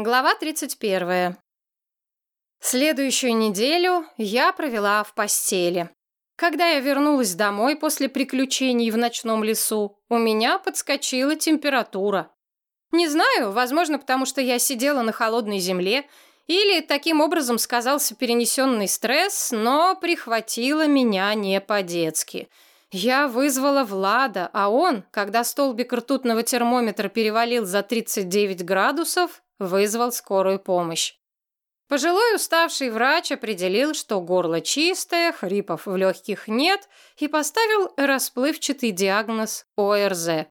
Глава 31. Следующую неделю я провела в постели. Когда я вернулась домой после приключений в ночном лесу, у меня подскочила температура. Не знаю, возможно, потому что я сидела на холодной земле, или таким образом сказался перенесенный стресс, но прихватило меня не по-детски. Я вызвала Влада, а он, когда столбик ртутного термометра перевалил за 39 градусов, вызвал скорую помощь. Пожилой уставший врач определил, что горло чистое, хрипов в легких нет, и поставил расплывчатый диагноз ОРЗ.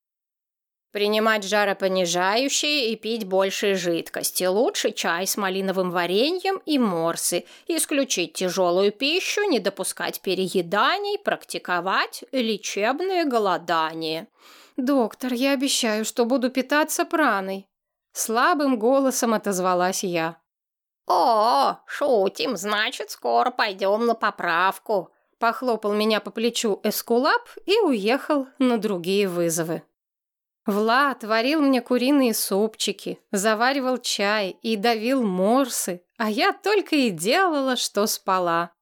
Принимать жаропонижающие и пить больше жидкости. Лучше чай с малиновым вареньем и морсы. Исключить тяжелую пищу, не допускать перееданий, практиковать лечебное голодание. «Доктор, я обещаю, что буду питаться праной», Слабым голосом отозвалась я. «О, шутим, значит, скоро пойдем на поправку», похлопал меня по плечу Эскулап и уехал на другие вызовы. Влад варил мне куриные супчики, заваривал чай и давил морсы, а я только и делала, что спала.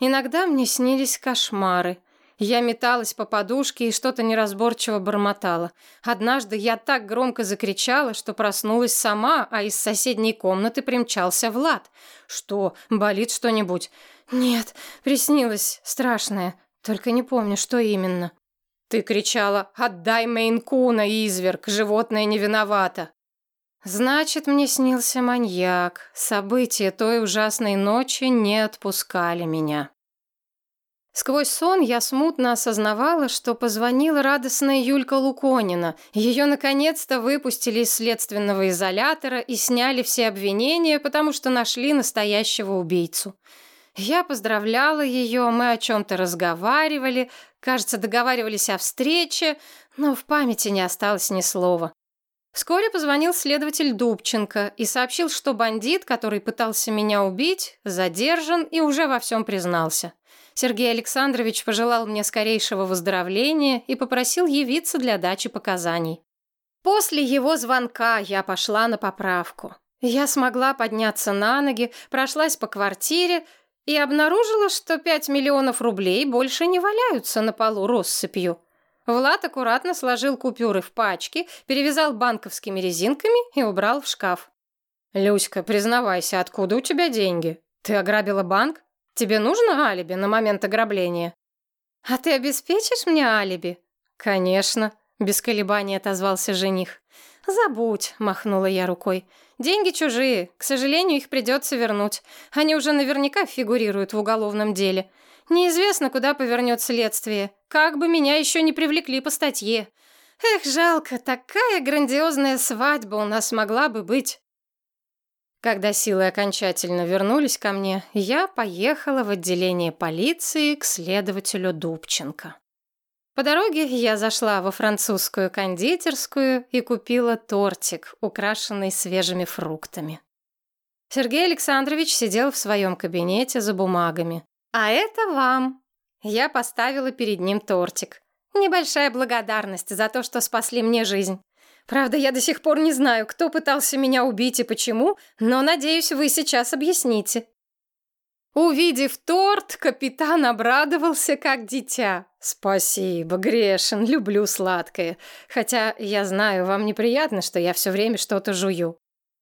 Иногда мне снились кошмары. Я металась по подушке и что-то неразборчиво бормотала. Однажды я так громко закричала, что проснулась сама, а из соседней комнаты примчался Влад. «Что, болит что-нибудь?» «Нет, приснилось страшное, только не помню, что именно». «Ты кричала, отдай Мейнкуна, изверг, животное не виновато». Значит, мне снился маньяк. События той ужасной ночи не отпускали меня. Сквозь сон я смутно осознавала, что позвонила радостная Юлька Луконина. Ее наконец-то выпустили из следственного изолятора и сняли все обвинения, потому что нашли настоящего убийцу. Я поздравляла ее, мы о чем-то разговаривали, кажется, договаривались о встрече, но в памяти не осталось ни слова. Вскоре позвонил следователь Дубченко и сообщил, что бандит, который пытался меня убить, задержан и уже во всем признался. Сергей Александрович пожелал мне скорейшего выздоровления и попросил явиться для дачи показаний. После его звонка я пошла на поправку. Я смогла подняться на ноги, прошлась по квартире и обнаружила, что 5 миллионов рублей больше не валяются на полу россыпью. Влад аккуратно сложил купюры в пачки, перевязал банковскими резинками и убрал в шкаф. «Люська, признавайся, откуда у тебя деньги? Ты ограбила банк?» Тебе нужно алиби на момент ограбления? А ты обеспечишь мне алиби? Конечно, без колебаний отозвался жених. Забудь, махнула я рукой. Деньги чужие, к сожалению, их придется вернуть. Они уже наверняка фигурируют в уголовном деле. Неизвестно, куда повернет следствие. Как бы меня еще не привлекли по статье. Эх, жалко, такая грандиозная свадьба у нас могла бы быть. Когда силы окончательно вернулись ко мне, я поехала в отделение полиции к следователю Дубченко. По дороге я зашла во французскую кондитерскую и купила тортик, украшенный свежими фруктами. Сергей Александрович сидел в своем кабинете за бумагами. «А это вам!» Я поставила перед ним тортик. Небольшая благодарность за то, что спасли мне жизнь. Правда, я до сих пор не знаю, кто пытался меня убить и почему, но, надеюсь, вы сейчас объясните». Увидев торт, капитан обрадовался, как дитя. «Спасибо, Грешин, люблю сладкое. Хотя, я знаю, вам неприятно, что я все время что-то жую».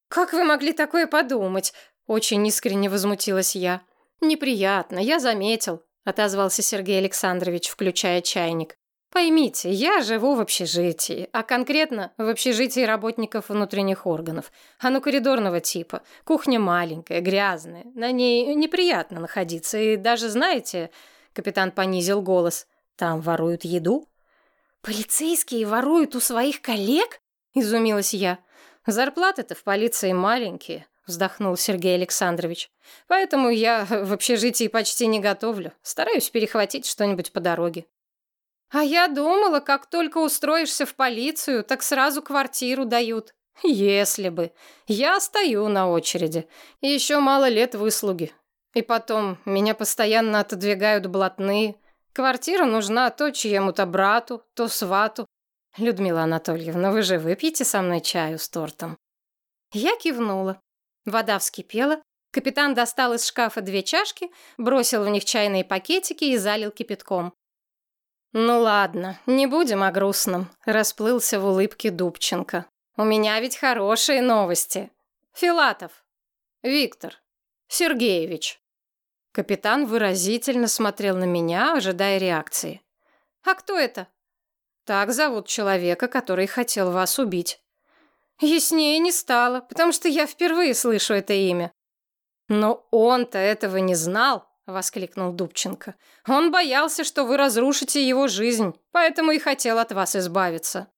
«Как вы могли такое подумать?» Очень искренне возмутилась я. «Неприятно, я заметил», — отозвался Сергей Александрович, включая чайник. Поймите, я живу в общежитии, а конкретно в общежитии работников внутренних органов. Оно коридорного типа. Кухня маленькая, грязная. На ней неприятно находиться. И даже, знаете, капитан понизил голос, там воруют еду. Полицейские воруют у своих коллег? Изумилась я. Зарплаты-то в полиции маленькие, вздохнул Сергей Александрович. Поэтому я в общежитии почти не готовлю. Стараюсь перехватить что-нибудь по дороге. А я думала, как только устроишься в полицию, так сразу квартиру дают. Если бы. Я стою на очереди. И еще мало лет выслуги. И потом, меня постоянно отодвигают блатные. Квартира нужна то чьему-то брату, то свату. Людмила Анатольевна, вы же выпьете со мной чаю с тортом? Я кивнула. Вода вскипела, капитан достал из шкафа две чашки, бросил в них чайные пакетики и залил кипятком. «Ну ладно, не будем о грустном», — расплылся в улыбке Дубченко. «У меня ведь хорошие новости. Филатов. Виктор. Сергеевич». Капитан выразительно смотрел на меня, ожидая реакции. «А кто это?» «Так зовут человека, который хотел вас убить». Яснее не стало, потому что я впервые слышу это имя. Но он-то этого не знал, воскликнул Дубченко. Он боялся, что вы разрушите его жизнь, поэтому и хотел от вас избавиться.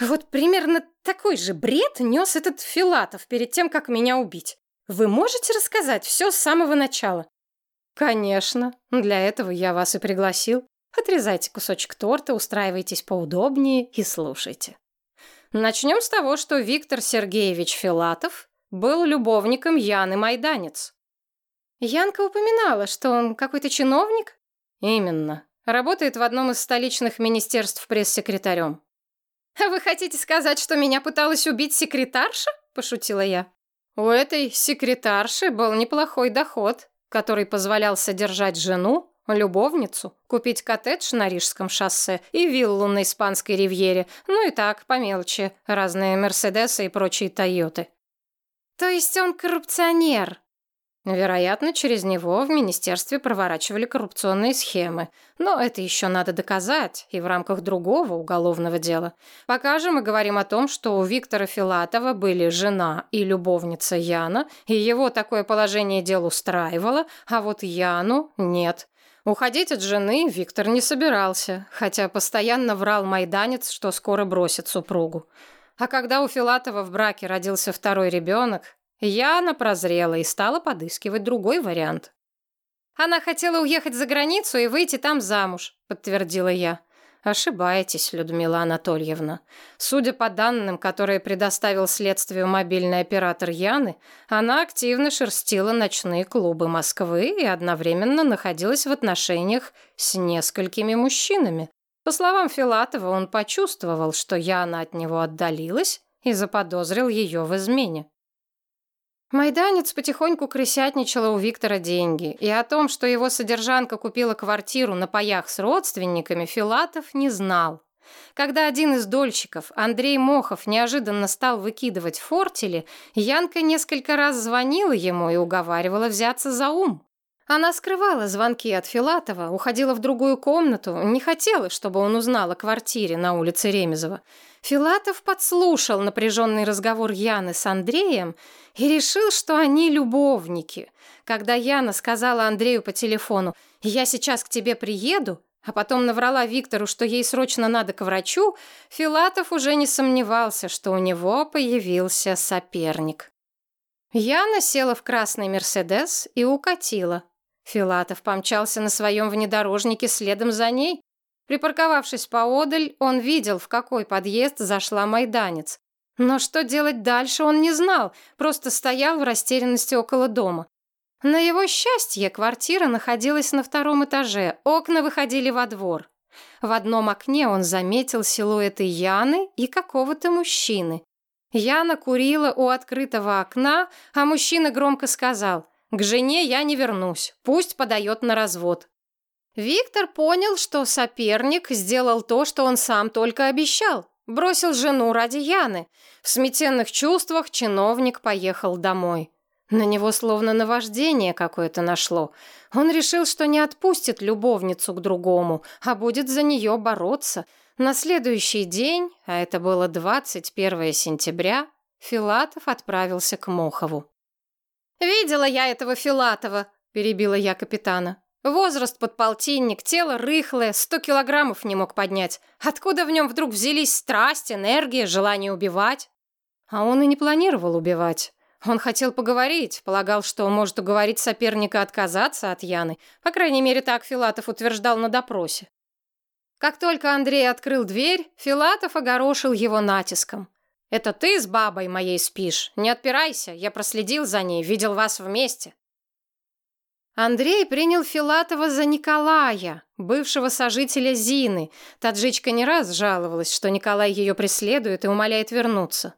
Вот примерно такой же бред нес этот Филатов перед тем, как меня убить. Вы можете рассказать все с самого начала? Конечно, для этого я вас и пригласил. Отрезайте кусочек торта, устраивайтесь поудобнее и слушайте. Начнем с того, что Виктор Сергеевич Филатов был любовником Яны Майданец. Янка упоминала, что он какой-то чиновник? Именно. Работает в одном из столичных министерств пресс-секретарем. «Вы хотите сказать, что меня пыталась убить секретарша?» – пошутила я. У этой секретарши был неплохой доход, который позволял содержать жену, любовницу, купить коттедж на Рижском шоссе и виллу на Испанской ривьере, ну и так, по мелочи, разные Мерседесы и прочие Тойоты. То есть он коррупционер? Вероятно, через него в министерстве проворачивали коррупционные схемы. Но это еще надо доказать, и в рамках другого уголовного дела. Пока же мы говорим о том, что у Виктора Филатова были жена и любовница Яна, и его такое положение дел устраивало, а вот Яну нет. Уходить от жены Виктор не собирался, хотя постоянно врал майданец, что скоро бросит супругу. А когда у Филатова в браке родился второй ребенок, Яна прозрела и стала подыскивать другой вариант. «Она хотела уехать за границу и выйти там замуж», — подтвердила я. Ошибаетесь, Людмила Анатольевна. Судя по данным, которые предоставил следствию мобильный оператор Яны, она активно шерстила ночные клубы Москвы и одновременно находилась в отношениях с несколькими мужчинами. По словам Филатова, он почувствовал, что Яна от него отдалилась и заподозрил ее в измене. Майданец потихоньку крысятничала у Виктора деньги, и о том, что его содержанка купила квартиру на паях с родственниками, Филатов не знал. Когда один из дольщиков, Андрей Мохов, неожиданно стал выкидывать фортели, Янка несколько раз звонила ему и уговаривала взяться за ум. Она скрывала звонки от Филатова, уходила в другую комнату, не хотела, чтобы он узнал о квартире на улице Ремезова. Филатов подслушал напряженный разговор Яны с Андреем и решил, что они любовники. Когда Яна сказала Андрею по телефону «Я сейчас к тебе приеду», а потом наврала Виктору, что ей срочно надо к врачу, Филатов уже не сомневался, что у него появился соперник. Яна села в красный «Мерседес» и укатила. Филатов помчался на своем внедорожнике следом за ней. Припарковавшись поодаль, он видел, в какой подъезд зашла майданец. Но что делать дальше, он не знал, просто стоял в растерянности около дома. На его счастье квартира находилась на втором этаже, окна выходили во двор. В одном окне он заметил силуэты Яны и какого-то мужчины. Яна курила у открытого окна, а мужчина громко сказал к жене я не вернусь, пусть подает на развод. Виктор понял, что соперник сделал то, что он сам только обещал. Бросил жену ради Яны. В сметенных чувствах чиновник поехал домой. На него словно наваждение какое-то нашло. Он решил, что не отпустит любовницу к другому, а будет за нее бороться. На следующий день, а это было 21 сентября, Филатов отправился к Мохову. «Видела я этого Филатова», — перебила я капитана. «Возраст под полтинник, тело рыхлое, сто килограммов не мог поднять. Откуда в нем вдруг взялись страсть, энергия, желание убивать?» А он и не планировал убивать. Он хотел поговорить, полагал, что может уговорить соперника отказаться от Яны. По крайней мере, так Филатов утверждал на допросе. Как только Андрей открыл дверь, Филатов огорошил его натиском. Это ты с бабой моей спишь? Не отпирайся, я проследил за ней, видел вас вместе. Андрей принял Филатова за Николая, бывшего сожителя Зины. Таджичка не раз жаловалась, что Николай ее преследует и умоляет вернуться.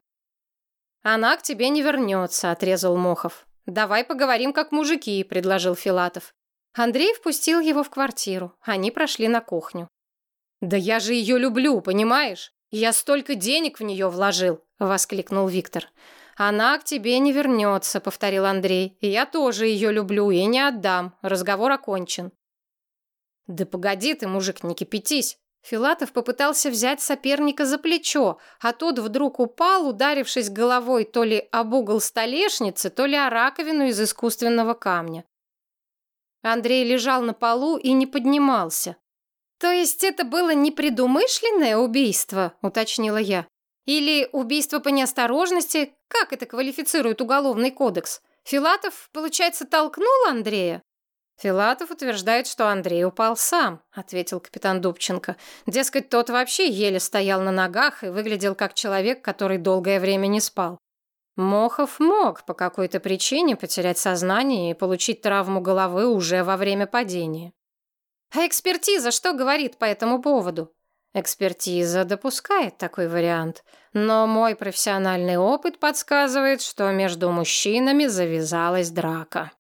Она к тебе не вернется», — отрезал Мохов. «Давай поговорим как мужики», — предложил Филатов. Андрей впустил его в квартиру. Они прошли на кухню. «Да я же ее люблю, понимаешь? Я столько денег в нее вложил», — воскликнул Виктор. «Она к тебе не вернется», — повторил Андрей. «И я тоже ее люблю и не отдам. Разговор окончен». «Да погоди ты, мужик, не кипятись!» Филатов попытался взять соперника за плечо, а тот вдруг упал, ударившись головой то ли об угол столешницы, то ли о раковину из искусственного камня. Андрей лежал на полу и не поднимался. «То есть это было непредумышленное убийство?» — уточнила я. «Или убийство по неосторожности? Как это квалифицирует уголовный кодекс? Филатов, получается, толкнул Андрея?» «Филатов утверждает, что Андрей упал сам», — ответил капитан Дубченко. «Дескать, тот вообще еле стоял на ногах и выглядел как человек, который долгое время не спал. Мохов мог по какой-то причине потерять сознание и получить травму головы уже во время падения». «А экспертиза что говорит по этому поводу?» Экспертиза допускает такой вариант, но мой профессиональный опыт подсказывает, что между мужчинами завязалась драка.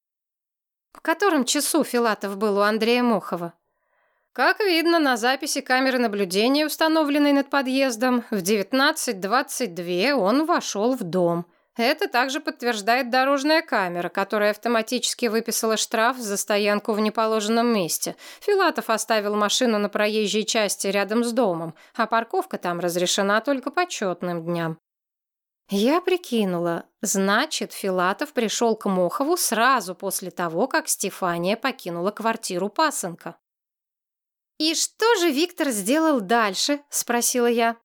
В котором часу Филатов был у Андрея Мохова? Как видно на записи камеры наблюдения, установленной над подъездом, в 19.22 он вошел в дом. Это также подтверждает дорожная камера, которая автоматически выписала штраф за стоянку в неположенном месте. Филатов оставил машину на проезжей части рядом с домом, а парковка там разрешена только по четным дням. Я прикинула, значит, Филатов пришел к Мохову сразу после того, как Стефания покинула квартиру пасынка. «И что же Виктор сделал дальше?» – спросила я.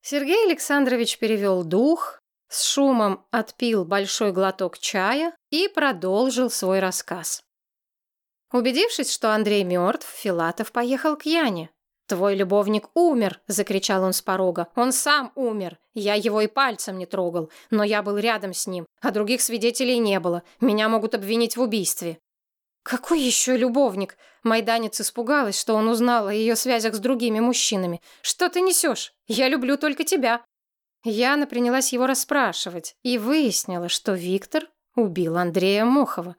Сергей Александрович перевел дух, с шумом отпил большой глоток чая и продолжил свой рассказ. Убедившись, что Андрей мертв, Филатов поехал к Яне. «Твой любовник умер!» — закричал он с порога. «Он сам умер! Я его и пальцем не трогал, но я был рядом с ним, а других свидетелей не было. Меня могут обвинить в убийстве». «Какой еще любовник?» Майданец испугалась, что он узнал о ее связях с другими мужчинами. «Что ты несешь? Я люблю только тебя». Яна принялась его расспрашивать и выяснила, что Виктор убил Андрея Мохова.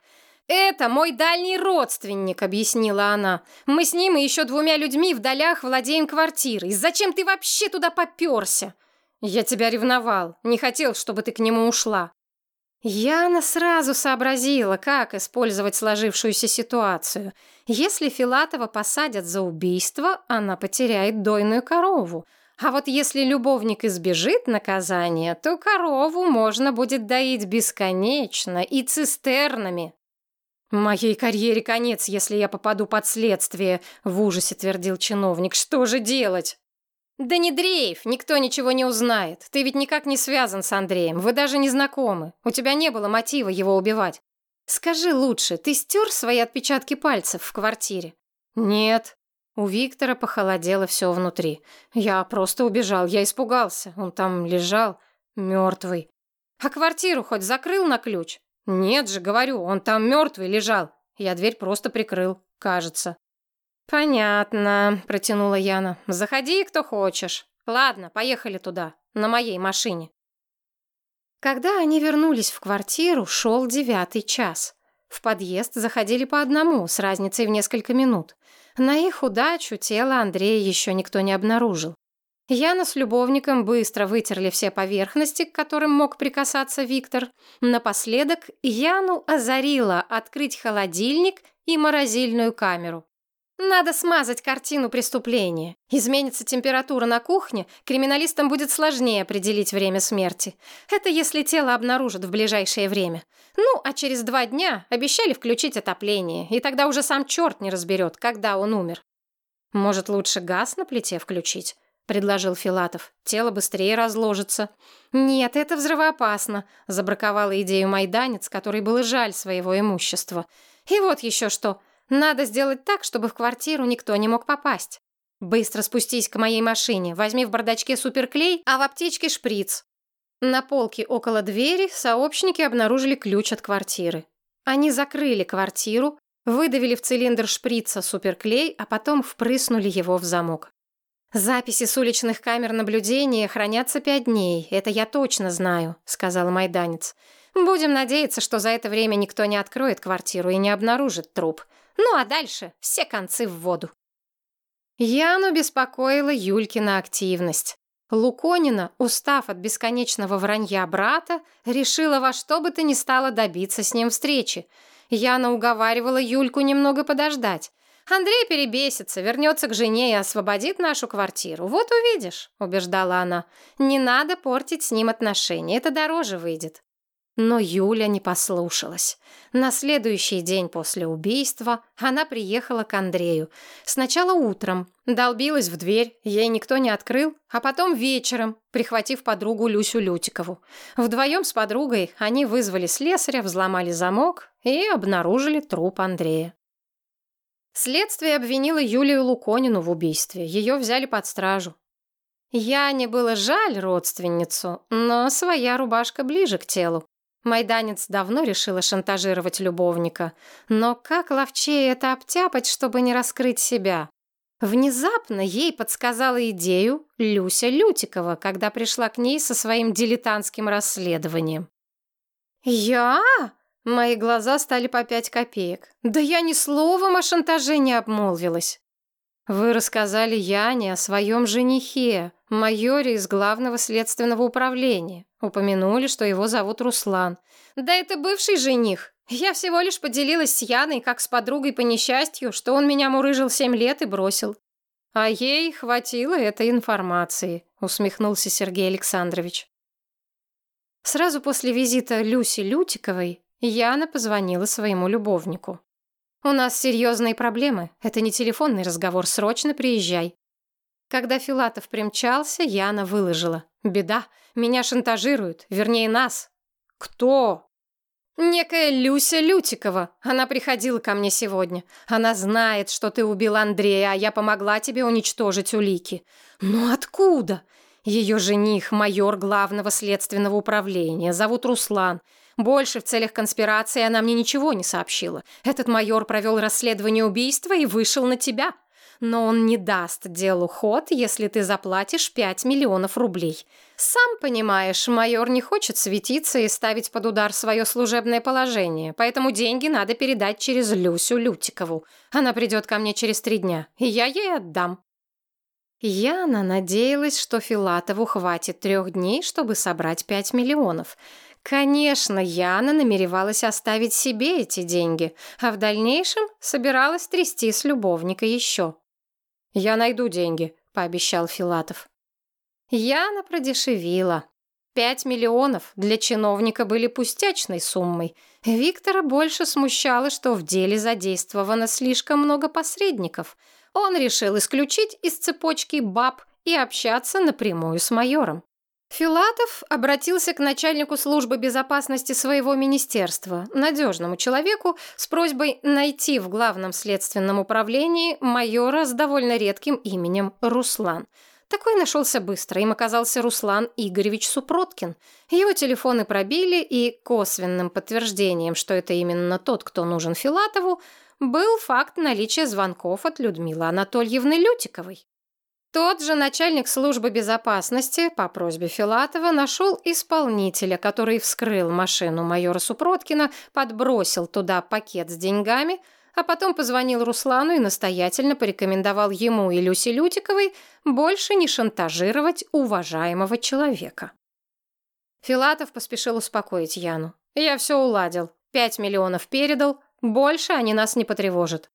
«Это мой дальний родственник», — объяснила она. «Мы с ним и еще двумя людьми в долях владеем квартирой. Зачем ты вообще туда попёрся?» «Я тебя ревновал. Не хотел, чтобы ты к нему ушла». Яна сразу сообразила, как использовать сложившуюся ситуацию. Если Филатова посадят за убийство, она потеряет дойную корову. А вот если любовник избежит наказания, то корову можно будет доить бесконечно и цистернами. «Моей карьере конец, если я попаду под следствие», — в ужасе твердил чиновник. «Что же делать?» «Да не дрейф, никто ничего не узнает. Ты ведь никак не связан с Андреем, вы даже не знакомы. У тебя не было мотива его убивать. Скажи лучше, ты стер свои отпечатки пальцев в квартире?» «Нет». У Виктора похолодело все внутри. «Я просто убежал, я испугался. Он там лежал, мертвый. А квартиру хоть закрыл на ключ?» «Нет же, говорю, он там мертвый лежал. Я дверь просто прикрыл, кажется». «Понятно», — протянула Яна. «Заходи, кто хочешь. Ладно, поехали туда, на моей машине». Когда они вернулись в квартиру, шел девятый час. В подъезд заходили по одному, с разницей в несколько минут. На их удачу тело Андрея еще никто не обнаружил. Яна с любовником быстро вытерли все поверхности, к которым мог прикасаться Виктор. Напоследок Яну озарила открыть холодильник и морозильную камеру. Надо смазать картину преступления. Изменится температура на кухне, криминалистам будет сложнее определить время смерти. Это если тело обнаружат в ближайшее время. Ну, а через два дня обещали включить отопление, и тогда уже сам черт не разберет, когда он умер. Может, лучше газ на плите включить? — предложил Филатов. «Тело быстрее разложится». «Нет, это взрывоопасно», — забраковала идею майданец, который было жаль своего имущества. «И вот еще что. Надо сделать так, чтобы в квартиру никто не мог попасть. Быстро спустись к моей машине, возьми в бардачке суперклей, а в аптечке шприц». На полке около двери сообщники обнаружили ключ от квартиры. Они закрыли квартиру, выдавили в цилиндр шприца суперклей, а потом впрыснули его в замок. «Записи с уличных камер наблюдения хранятся пять дней, это я точно знаю», — сказал майданец. «Будем надеяться, что за это время никто не откроет квартиру и не обнаружит труп. Ну а дальше все концы в воду». Яну беспокоила Юлькина активность. Луконина, устав от бесконечного вранья брата, решила во что бы то ни стало добиться с ним встречи. Яна уговаривала Юльку немного подождать. Андрей перебесится, вернется к жене и освободит нашу квартиру. Вот увидишь, убеждала она. Не надо портить с ним отношения, это дороже выйдет. Но Юля не послушалась. На следующий день после убийства она приехала к Андрею. Сначала утром, долбилась в дверь, ей никто не открыл, а потом вечером, прихватив подругу Люсю Лютикову. Вдвоем с подругой они вызвали слесаря, взломали замок и обнаружили труп Андрея. Следствие обвинило Юлию Луконину в убийстве. Ее взяли под стражу. Яне было жаль родственницу, но своя рубашка ближе к телу. Майданец давно решила шантажировать любовника. Но как ловчее это обтяпать, чтобы не раскрыть себя? Внезапно ей подсказала идею Люся Лютикова, когда пришла к ней со своим дилетантским расследованием. «Я?» Мои глаза стали по пять копеек. «Да я ни словом о шантаже не обмолвилась». «Вы рассказали Яне о своем женихе, майоре из главного следственного управления. Упомянули, что его зовут Руслан. Да это бывший жених. Я всего лишь поделилась с Яной, как с подругой по несчастью, что он меня мурыжил семь лет и бросил. А ей хватило этой информации, усмехнулся Сергей Александрович. Сразу после визита Люси Лютиковой Яна позвонила своему любовнику. «У нас серьезные проблемы. Это не телефонный разговор. Срочно приезжай». Когда Филатов примчался, Яна выложила. «Беда. Меня шантажируют. Вернее, нас». «Кто?» «Некая Люся Лютикова. Она приходила ко мне сегодня. Она знает, что ты убил Андрея, а я помогла тебе уничтожить улики». «Ну откуда?» Ее жених, майор главного следственного управления, зовут Руслан. Больше в целях конспирации она мне ничего не сообщила. Этот майор провел расследование убийства и вышел на тебя но он не даст делу ход, если ты заплатишь 5 миллионов рублей. Сам понимаешь, майор не хочет светиться и ставить под удар свое служебное положение, поэтому деньги надо передать через Люсю Лютикову. Она придет ко мне через три дня, и я ей отдам. Яна надеялась, что Филатову хватит трех дней, чтобы собрать 5 миллионов. Конечно, Яна намеревалась оставить себе эти деньги, а в дальнейшем собиралась трясти с любовника еще. «Я найду деньги», — пообещал Филатов. Яна продешевила. Пять миллионов для чиновника были пустячной суммой. Виктора больше смущало, что в деле задействовано слишком много посредников. Он решил исключить из цепочки баб и общаться напрямую с майором. Филатов обратился к начальнику службы безопасности своего министерства, надежному человеку, с просьбой найти в главном следственном управлении майора с довольно редким именем Руслан. Такой нашелся быстро, им оказался Руслан Игоревич Супроткин. Его телефоны пробили, и косвенным подтверждением, что это именно тот, кто нужен Филатову, был факт наличия звонков от Людмилы Анатольевны Лютиковой. Тот же начальник службы безопасности по просьбе Филатова нашел исполнителя, который вскрыл машину майора Супроткина, подбросил туда пакет с деньгами, а потом позвонил Руслану и настоятельно порекомендовал ему и Люсе Лютиковой больше не шантажировать уважаемого человека. Филатов поспешил успокоить Яну. «Я все уладил. Пять миллионов передал. Больше они нас не потревожат».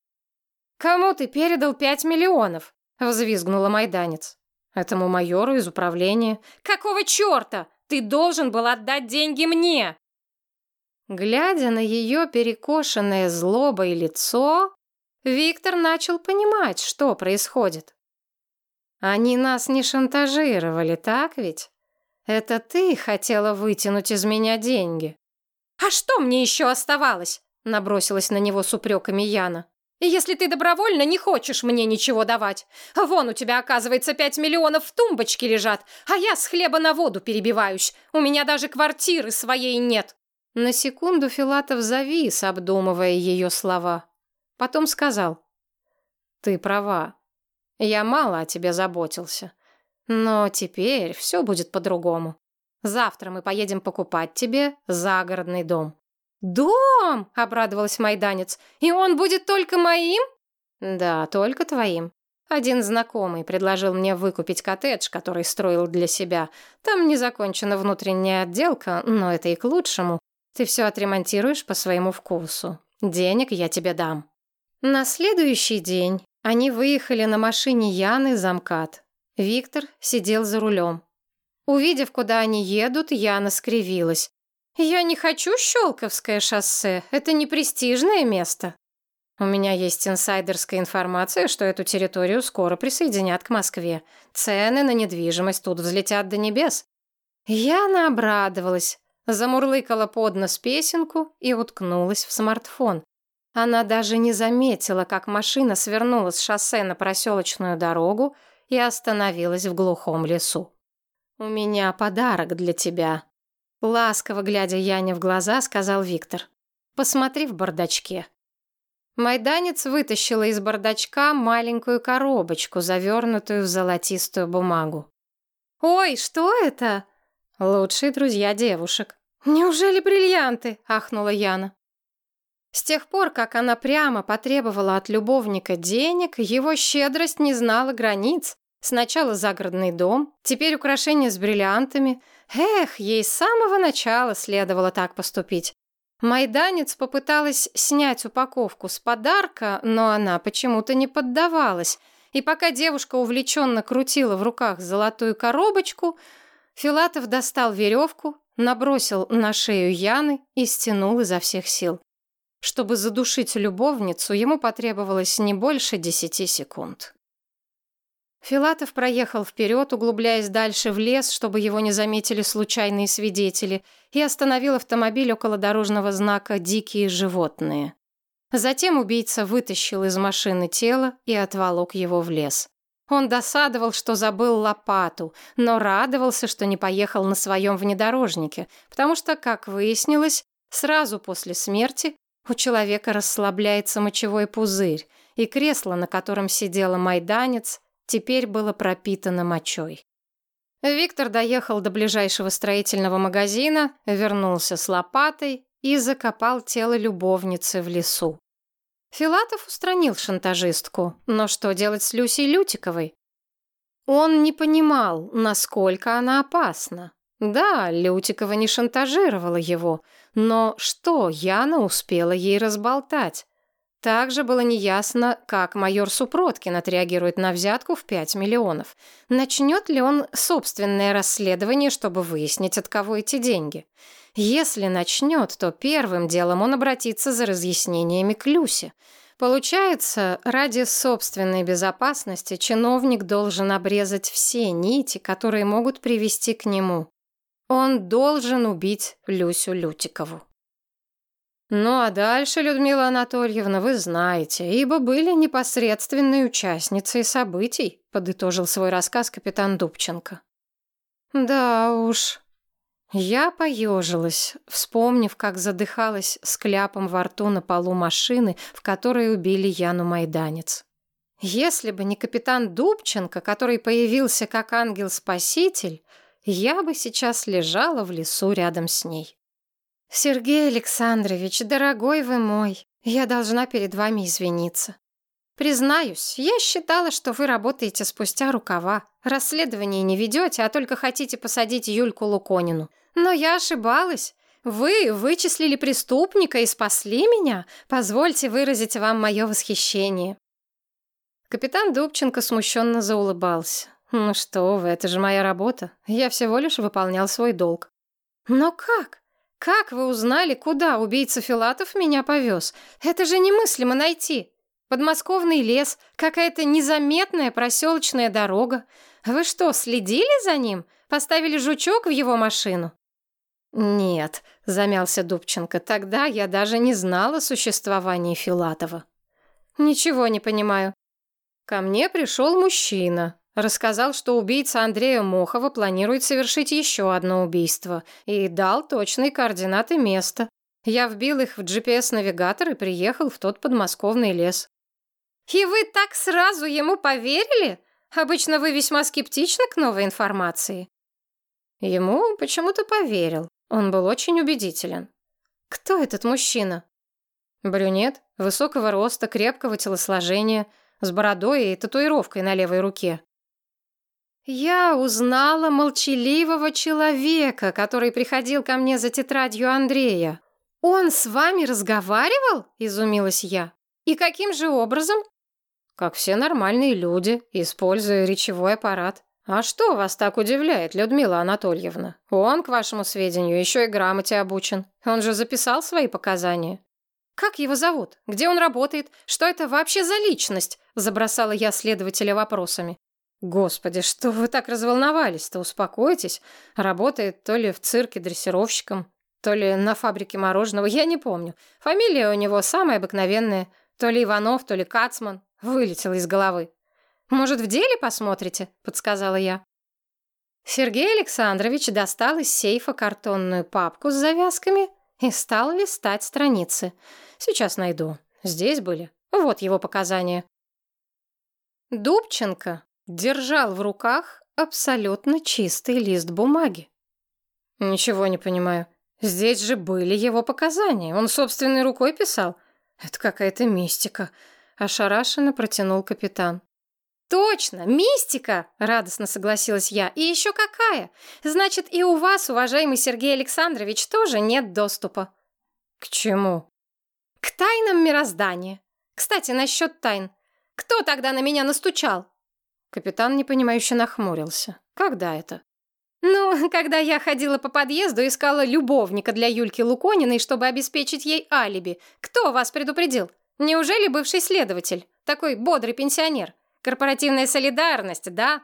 «Кому ты передал пять миллионов?» Взвизгнула майданец. Этому майору из управления. Какого черта? Ты должен был отдать деньги мне! Глядя на ее перекошенное злобой лицо, Виктор начал понимать, что происходит. Они нас не шантажировали, так ведь? Это ты хотела вытянуть из меня деньги. А что мне еще оставалось? Набросилась на него с упреками Яна. Если ты добровольно не хочешь мне ничего давать. Вон у тебя, оказывается, пять миллионов в тумбочке лежат, а я с хлеба на воду перебиваюсь. У меня даже квартиры своей нет». На секунду Филатов завис, обдумывая ее слова. Потом сказал. «Ты права. Я мало о тебе заботился. Но теперь все будет по-другому. Завтра мы поедем покупать тебе загородный дом». «Дом!» — обрадовалась майданец. «И он будет только моим?» «Да, только твоим. Один знакомый предложил мне выкупить коттедж, который строил для себя. Там не закончена внутренняя отделка, но это и к лучшему. Ты все отремонтируешь по своему вкусу. Денег я тебе дам». На следующий день они выехали на машине Яны за МКАД. Виктор сидел за рулем. Увидев, куда они едут, Яна скривилась. «Я не хочу Щелковское шоссе. Это не престижное место». У меня есть инсайдерская информация, что эту территорию скоро присоединят к Москве. Цены на недвижимость тут взлетят до небес. Яна обрадовалась, замурлыкала под нос песенку и уткнулась в смартфон. Она даже не заметила, как машина свернула с шоссе на проселочную дорогу и остановилась в глухом лесу. «У меня подарок для тебя», — ласково глядя Яне в глаза, сказал Виктор. «Посмотри в бардачке». Майданец вытащила из бардачка маленькую коробочку, завернутую в золотистую бумагу. «Ой, что это?» «Лучшие друзья девушек». «Неужели бриллианты?» — ахнула Яна. С тех пор, как она прямо потребовала от любовника денег, его щедрость не знала границ. Сначала загородный дом, теперь украшения с бриллиантами. Эх, ей с самого начала следовало так поступить. Майданец попыталась снять упаковку с подарка, но она почему-то не поддавалась. И пока девушка увлеченно крутила в руках золотую коробочку, Филатов достал веревку, набросил на шею Яны и стянул изо всех сил. Чтобы задушить любовницу, ему потребовалось не больше десяти секунд. Филатов проехал вперед, углубляясь дальше в лес, чтобы его не заметили случайные свидетели, и остановил автомобиль около дорожного знака «Дикие животные». Затем убийца вытащил из машины тело и отволок его в лес. Он досадовал, что забыл лопату, но радовался, что не поехал на своем внедорожнике, потому что, как выяснилось, сразу после смерти у человека расслабляется мочевой пузырь, и кресло, на котором сидела майданец, теперь было пропитано мочой. Виктор доехал до ближайшего строительного магазина, вернулся с лопатой и закопал тело любовницы в лесу. Филатов устранил шантажистку, но что делать с Люсей Лютиковой? Он не понимал, насколько она опасна. Да, Лютикова не шантажировала его, но что Яна успела ей разболтать? Также было неясно, как майор Супроткин отреагирует на взятку в 5 миллионов. Начнет ли он собственное расследование, чтобы выяснить, от кого эти деньги? Если начнет, то первым делом он обратится за разъяснениями к Люсе. Получается, ради собственной безопасности чиновник должен обрезать все нити, которые могут привести к нему. Он должен убить Люсю Лютикову. Ну а дальше, Людмила Анатольевна, вы знаете, ибо были непосредственной участницей событий, подытожил свой рассказ капитан Дубченко. Да уж. Я поежилась, вспомнив, как задыхалась с кляпом во рту на полу машины, в которой убили Яну Майданец. Если бы не капитан Дубченко, который появился как ангел-спаситель, я бы сейчас лежала в лесу рядом с ней. «Сергей Александрович, дорогой вы мой, я должна перед вами извиниться. Признаюсь, я считала, что вы работаете спустя рукава, расследование не ведете, а только хотите посадить Юльку Луконину. Но я ошибалась. Вы вычислили преступника и спасли меня. Позвольте выразить вам мое восхищение». Капитан Дубченко смущенно заулыбался. «Ну что вы, это же моя работа. Я всего лишь выполнял свой долг». «Но как? «Как вы узнали, куда убийца Филатов меня повез? Это же немыслимо найти. Подмосковный лес, какая-то незаметная проселочная дорога. Вы что, следили за ним? Поставили жучок в его машину?» «Нет», — замялся Дубченко, — «тогда я даже не знала о существовании Филатова». «Ничего не понимаю». Ко мне пришел мужчина, Рассказал, что убийца Андрея Мохова планирует совершить еще одно убийство и дал точные координаты места. Я вбил их в GPS-навигатор и приехал в тот подмосковный лес. И вы так сразу ему поверили? Обычно вы весьма скептичны к новой информации. Ему почему-то поверил. Он был очень убедителен. Кто этот мужчина? Брюнет, высокого роста, крепкого телосложения, с бородой и татуировкой на левой руке. Я узнала молчаливого человека, который приходил ко мне за тетрадью Андрея. «Он с вами разговаривал?» – изумилась я. «И каким же образом?» «Как все нормальные люди, используя речевой аппарат. А что вас так удивляет, Людмила Анатольевна? Он, к вашему сведению, еще и грамоте обучен. Он же записал свои показания». «Как его зовут? Где он работает? Что это вообще за личность?» – забросала я следователя вопросами. «Господи, что вы так разволновались-то? Успокойтесь. Работает то ли в цирке дрессировщиком, то ли на фабрике мороженого, я не помню. Фамилия у него самая обыкновенная. То ли Иванов, то ли Кацман. Вылетела из головы. «Может, в деле посмотрите?» — подсказала я. Сергей Александрович достал из сейфа картонную папку с завязками и стал листать страницы. Сейчас найду. Здесь были. Вот его показания. Дубченко держал в руках абсолютно чистый лист бумаги. Ничего не понимаю. Здесь же были его показания. Он собственной рукой писал. Это какая-то мистика. Ошарашенно протянул капитан. «Точно, мистика!» — радостно согласилась я. «И еще какая! Значит, и у вас, уважаемый Сергей Александрович, тоже нет доступа». «К чему?» «К тайнам мироздания. Кстати, насчет тайн. Кто тогда на меня настучал?» Капитан непонимающе нахмурился. «Когда это?» Ну, когда я ходила по подъезду, искала любовника для Юльки Лукониной, чтобы обеспечить ей алиби. Кто вас предупредил? Неужели бывший следователь? Такой бодрый пенсионер? Корпоративная солидарность, да?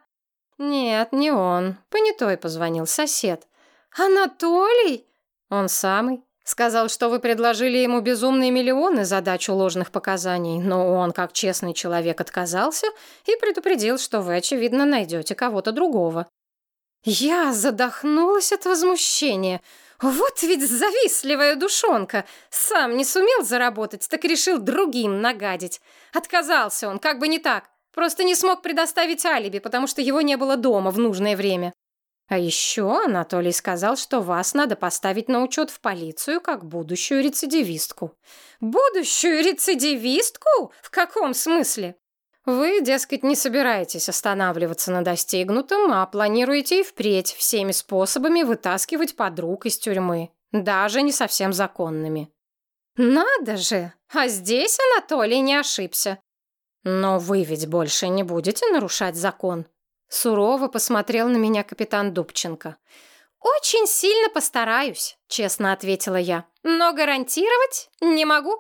Нет, не он. Понятой позвонил сосед. Анатолий? Он самый. Сказал, что вы предложили ему безумные миллионы за дачу ложных показаний, но он, как честный человек, отказался и предупредил, что вы, очевидно, найдете кого-то другого. Я задохнулась от возмущения. Вот ведь завистливая душонка. Сам не сумел заработать, так решил другим нагадить. Отказался он, как бы не так. Просто не смог предоставить алиби, потому что его не было дома в нужное время. А еще Анатолий сказал, что вас надо поставить на учет в полицию как будущую рецидивистку. Будущую рецидивистку? В каком смысле? Вы, дескать, не собираетесь останавливаться на достигнутом, а планируете и впредь всеми способами вытаскивать подруг из тюрьмы, даже не совсем законными. Надо же! А здесь Анатолий не ошибся. Но вы ведь больше не будете нарушать закон. Сурово посмотрел на меня капитан Дубченко. «Очень сильно постараюсь», — честно ответила я. «Но гарантировать не могу».